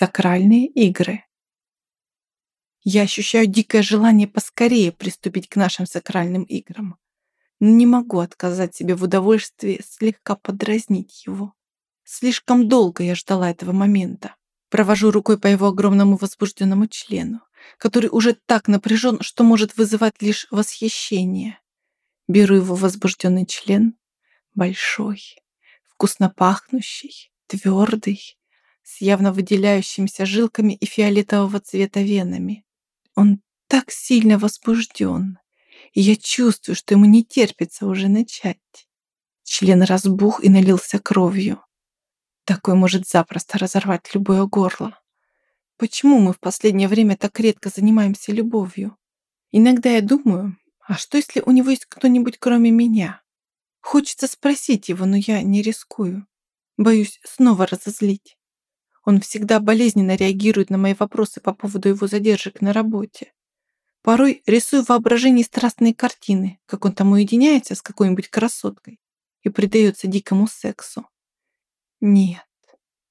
Сакральные игры. Я ощущаю дикое желание поскорее приступить к нашим сакральным играм. Но не могу отказать себе в удовольствии слегка подразнить его. Слишком долго я ждала этого момента. Провожу рукой по его огромному возбужденному члену, который уже так напряжен, что может вызывать лишь восхищение. Беру его возбужденный член, большой, вкусно пахнущий, твердый, с явно выделяющимися жилками и фиолетового цвета венами. Он так сильно возбужден, и я чувствую, что ему не терпится уже начать. Член разбух и налился кровью. Такой может запросто разорвать любое горло. Почему мы в последнее время так редко занимаемся любовью? Иногда я думаю, а что если у него есть кто-нибудь кроме меня? Хочется спросить его, но я не рискую. Боюсь снова разозлить. Он всегда болезненно реагирует на мои вопросы по поводу его задержек на работе. Порой рисую в воображении страстные картины, как он там уединяется с какой-нибудь красоткой и предается дикому сексу. Нет,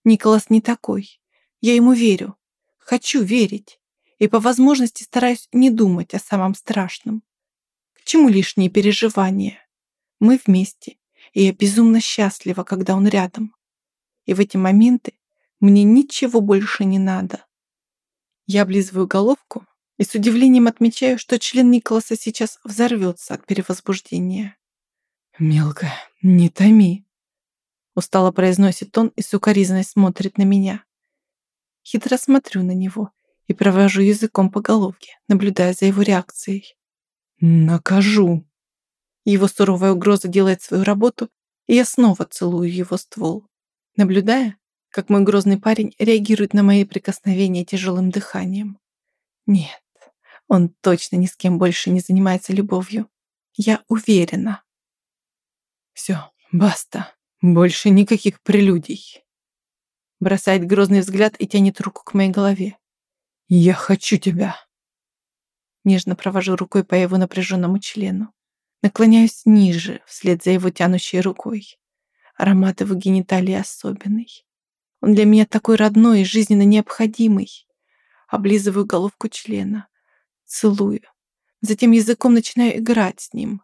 Николас не такой. Я ему верю. Хочу верить. И по возможности стараюсь не думать о самом страшном. К чему лишние переживания? Мы вместе, и я безумно счастлива, когда он рядом. И в эти моменты мне ничего больше не надо. Я облизываю головку и с удивлением отмечаю, что член Николаса сейчас взорвется от перевозбуждения. «Мелкая, не томи», — устало произносит он и сукоризной смотрит на меня. Хитро смотрю на него и провожу языком по головке, наблюдая за его реакцией. «Накажу». Его суровая угроза делает свою работу, и я снова целую его ствол, наблюдая, как мой грозный парень реагирует на мои прикосновения тяжелым дыханием. Нет, он точно ни с кем больше не занимается любовью. Я уверена. Все, баста. Больше никаких прелюдий. Бросает грозный взгляд и тянет руку к моей голове. Я хочу тебя. Нежно провожу рукой по его напряженному члену. Наклоняюсь ниже, вслед за его тянущей рукой. Аромат его гениталии особенный. Он для меня такой родной и жизненно необходимый. Облизываю головку члена, целую. Затем языком начинаю играть с ним.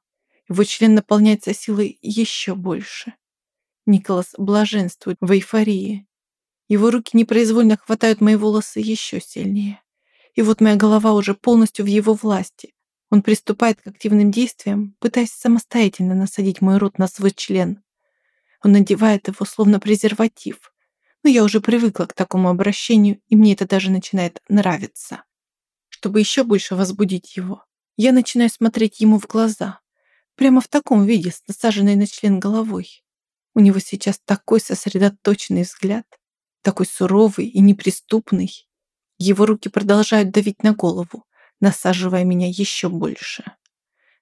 Его член наполняется силой еще больше. Николас блаженствует в эйфории. Его руки непроизвольно хватают мои волосы еще сильнее. И вот моя голова уже полностью в его власти. Он приступает к активным действиям, пытаясь самостоятельно насадить мой рот на свой член. Он надевает его словно презерватив но я уже привыкла к такому обращению, и мне это даже начинает нравиться. Чтобы еще больше возбудить его, я начинаю смотреть ему в глаза, прямо в таком виде, с насаженной на член головой. У него сейчас такой сосредоточенный взгляд, такой суровый и неприступный. Его руки продолжают давить на голову, насаживая меня еще больше.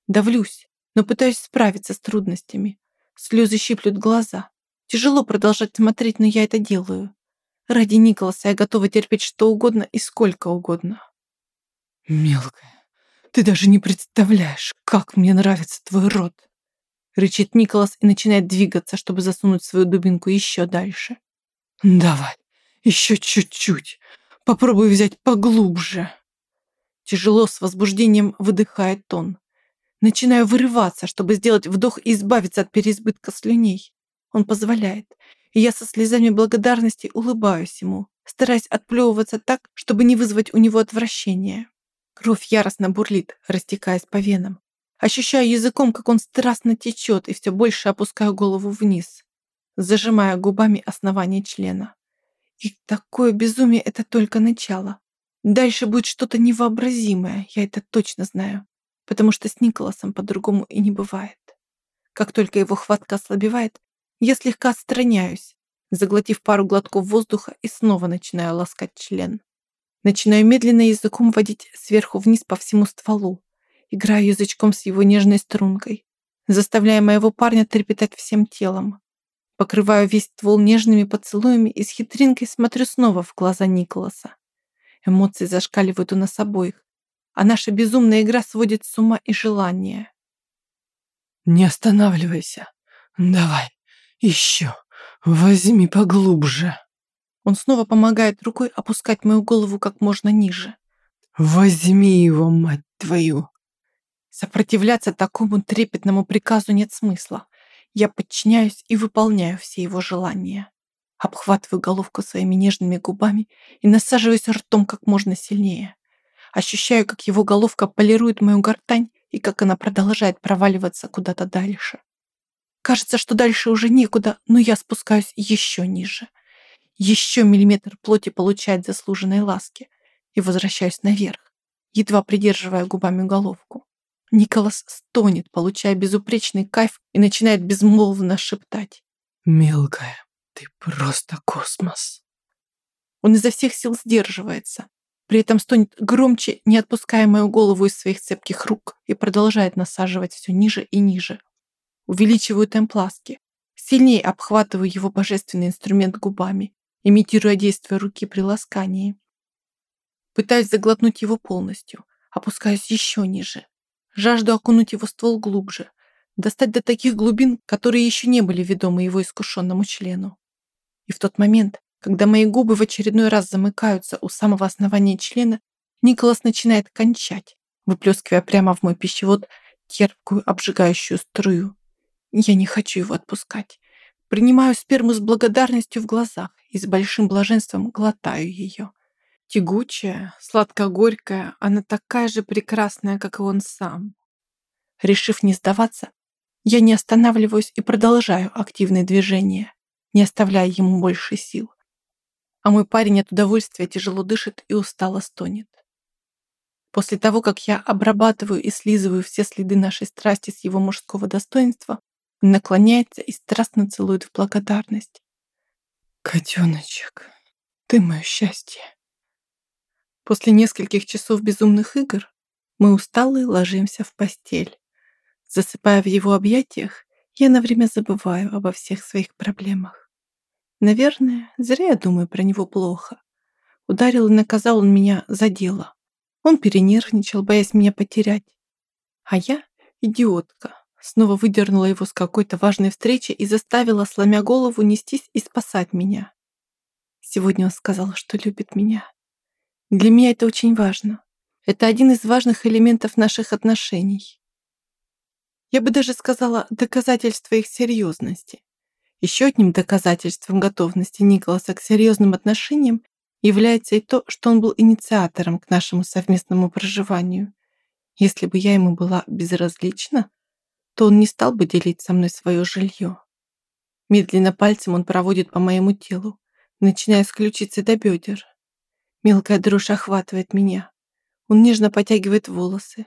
Давлюсь, но пытаюсь справиться с трудностями. Слезы щиплют глаза. Тяжело продолжать смотреть, но я это делаю. Ради Николаса я готова терпеть что угодно и сколько угодно. «Мелкая, ты даже не представляешь, как мне нравится твой рот!» Рычит Николас и начинает двигаться, чтобы засунуть свою дубинку еще дальше. «Давай, еще чуть-чуть. Попробуй взять поглубже». Тяжело с возбуждением выдыхает он. Начинаю вырываться, чтобы сделать вдох и избавиться от переизбытка слюней. Он позволяет, и я со слезами благодарности улыбаюсь ему, стараясь отплевываться так, чтобы не вызвать у него отвращения. Кровь яростно бурлит, растекаясь по венам. Ощущаю языком, как он страстно течет, и все больше опускаю голову вниз, зажимая губами основание члена. И такое безумие — это только начало. Дальше будет что-то невообразимое, я это точно знаю, потому что с Николасом по-другому и не бывает. Как только его хватка ослабевает, я слегка отстраняюсь, заглотив пару глотков воздуха и снова начинаю ласкать член. Начинаю медленно языком водить сверху вниз по всему стволу, играю язычком с его нежной стрункой, заставляя моего парня трепетать всем телом. Покрываю весь ствол нежными поцелуями и с хитринкой смотрю снова в глаза Николаса. Эмоции зашкаливают у нас обоих, а наша безумная игра сводит с ума и желание. «Не останавливайся. Давай, еще. Возьми поглубже. Он снова помогает рукой опускать мою голову как можно ниже. «Возьми его, мать твою!» Сопротивляться такому трепетному приказу нет смысла. Я подчиняюсь и выполняю все его желания. Обхватываю головку своими нежными губами и насаживаюсь ртом как можно сильнее. Ощущаю, как его головка полирует мою гортань и как она продолжает проваливаться куда-то дальше. Кажется, что дальше уже некуда, но я спускаюсь еще ниже. Еще миллиметр плоти получает заслуженной ласки и возвращаюсь наверх, едва придерживая губами головку. Николас стонет, получая безупречный кайф и начинает безмолвно шептать. «Мелкая, ты просто космос». Он изо всех сил сдерживается, при этом стонет громче, не отпуская мою голову из своих цепких рук и продолжает насаживать все ниже и ниже. Увеличиваю темп ласки, сильнее обхватываю его божественный инструмент губами, имитируя действие руки при ласкании. Пытаюсь заглотнуть его полностью, опускаюсь еще ниже, Жажду окунуть его ствол глубже, достать до таких глубин, которые еще не были ведомы его искушенному члену. И в тот момент, когда мои губы в очередной раз замыкаются у самого основания члена, Николас начинает кончать, выплескивая прямо в мой пищевод терпкую обжигающую струю. Я не хочу его отпускать. Принимаю сперму с благодарностью в глазах и с большим блаженством глотаю ее. Тягучая, сладко-горькая, она такая же прекрасная, как и он сам. Решив не сдаваться, я не останавливаюсь и продолжаю активные движения, не оставляя ему больше сил. А мой парень от удовольствия тяжело дышит и устало стонет. После того, как я обрабатываю и слизываю все следы нашей страсти с его мужского достоинства, наклоняется и страстно целует в благодарность. «Котеночек, ты мое счастье!» После нескольких часов безумных игр мы усталые ложимся в постель. Засыпая в его объятиях, я на время забываю обо всех своих проблемах. Наверное, зря я думаю про него плохо. Ударил и наказал он меня за дело. Он перенервничал, боясь меня потерять. А я, идиотка, снова выдернула его с какой-то важной встречи и заставила, сломя голову, нестись и спасать меня. Сегодня он сказал, что любит меня. Для меня это очень важно. Это один из важных элементов наших отношений. Я бы даже сказала, доказательство их серьезности. Еще одним доказательством готовности Николаса к серьезным отношениям является и то, что он был инициатором к нашему совместному проживанию. Если бы я ему была безразлична, то он не стал бы делить со мной свое жилье. Медленно пальцем он проводит по моему телу, начиная с ключицы до бедер. Мелкая дрожь охватывает меня. Он нежно потягивает волосы,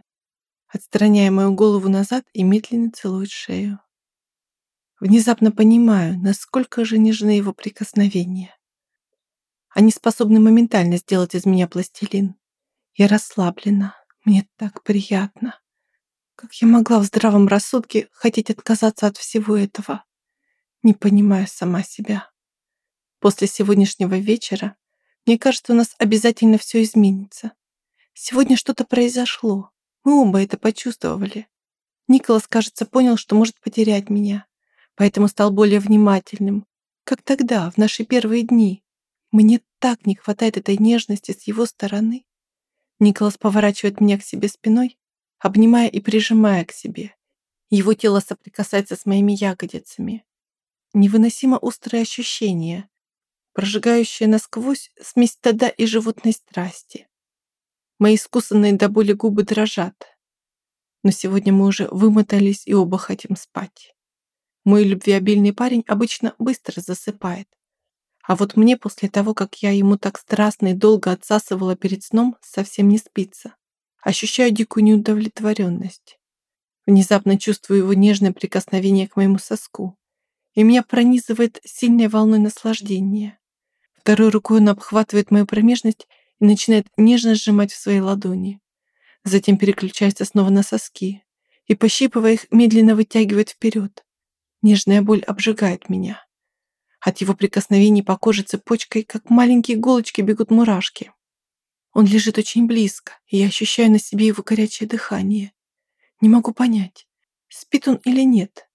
отстраняя мою голову назад и медленно целует шею. Внезапно понимаю, насколько же нежны его прикосновения. Они способны моментально сделать из меня пластилин. Я расслаблена, мне так приятно. Как я могла в здравом рассудке хотеть отказаться от всего этого? Не понимаю сама себя. После сегодняшнего вечера мне кажется, у нас обязательно все изменится. Сегодня что-то произошло. Мы оба это почувствовали. Николас, кажется, понял, что может потерять меня, поэтому стал более внимательным, как тогда, в наши первые дни. Мне так не хватает этой нежности с его стороны. Николас поворачивает меня к себе спиной, обнимая и прижимая к себе. Его тело соприкасается с моими ягодицами. Невыносимо острые ощущения, прожигающая насквозь смесь стыда и животной страсти. Мои искусанные до боли губы дрожат. Но сегодня мы уже вымотались и оба хотим спать. Мой любвеобильный парень обычно быстро засыпает. А вот мне после того, как я ему так страстно и долго отсасывала перед сном, совсем не спится. Ощущаю дикую неудовлетворенность. Внезапно чувствую его нежное прикосновение к моему соску, и меня пронизывает сильной волной наслаждения. Второй рукой он обхватывает мою промежность и начинает нежно сжимать в своей ладони. Затем переключается снова на соски и, пощипывая их, медленно вытягивает вперед. Нежная боль обжигает меня. От его прикосновений по коже цепочкой, как маленькие иголочки, бегут мурашки. Он лежит очень близко, и я ощущаю на себе его горячее дыхание. Не могу понять, спит он или нет.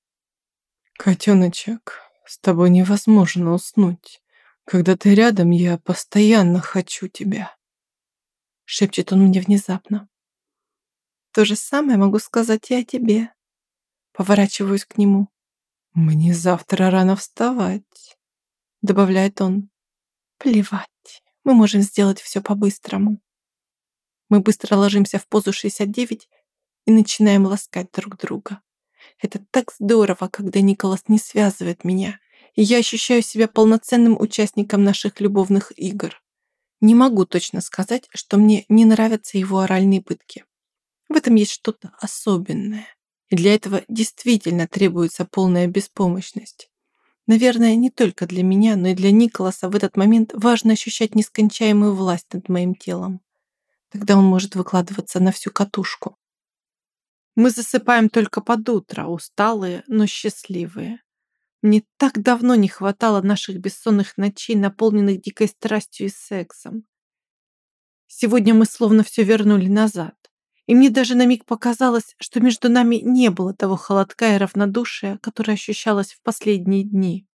«Котеночек, с тобой невозможно уснуть. Когда ты рядом, я постоянно хочу тебя. Шепчет он мне внезапно. То же самое могу сказать и о тебе. Поворачиваюсь к нему. Мне завтра рано вставать, добавляет он. Плевать, мы можем сделать все по-быстрому. Мы быстро ложимся в позу 69 и начинаем ласкать друг друга. Это так здорово, когда Николас не связывает меня, и я ощущаю себя полноценным участником наших любовных игр. Не могу точно сказать, что мне не нравятся его оральные пытки. В этом есть что-то особенное, и для этого действительно требуется полная беспомощность. Наверное, не только для меня, но и для Николаса в этот момент важно ощущать нескончаемую власть над моим телом. Тогда он может выкладываться на всю катушку. Мы засыпаем только под утро, усталые, но счастливые. Мне так давно не хватало наших бессонных ночей, наполненных дикой страстью и сексом. Сегодня мы словно все вернули назад. И мне даже на миг показалось, что между нами не было того холодка и равнодушия, которое ощущалось в последние дни.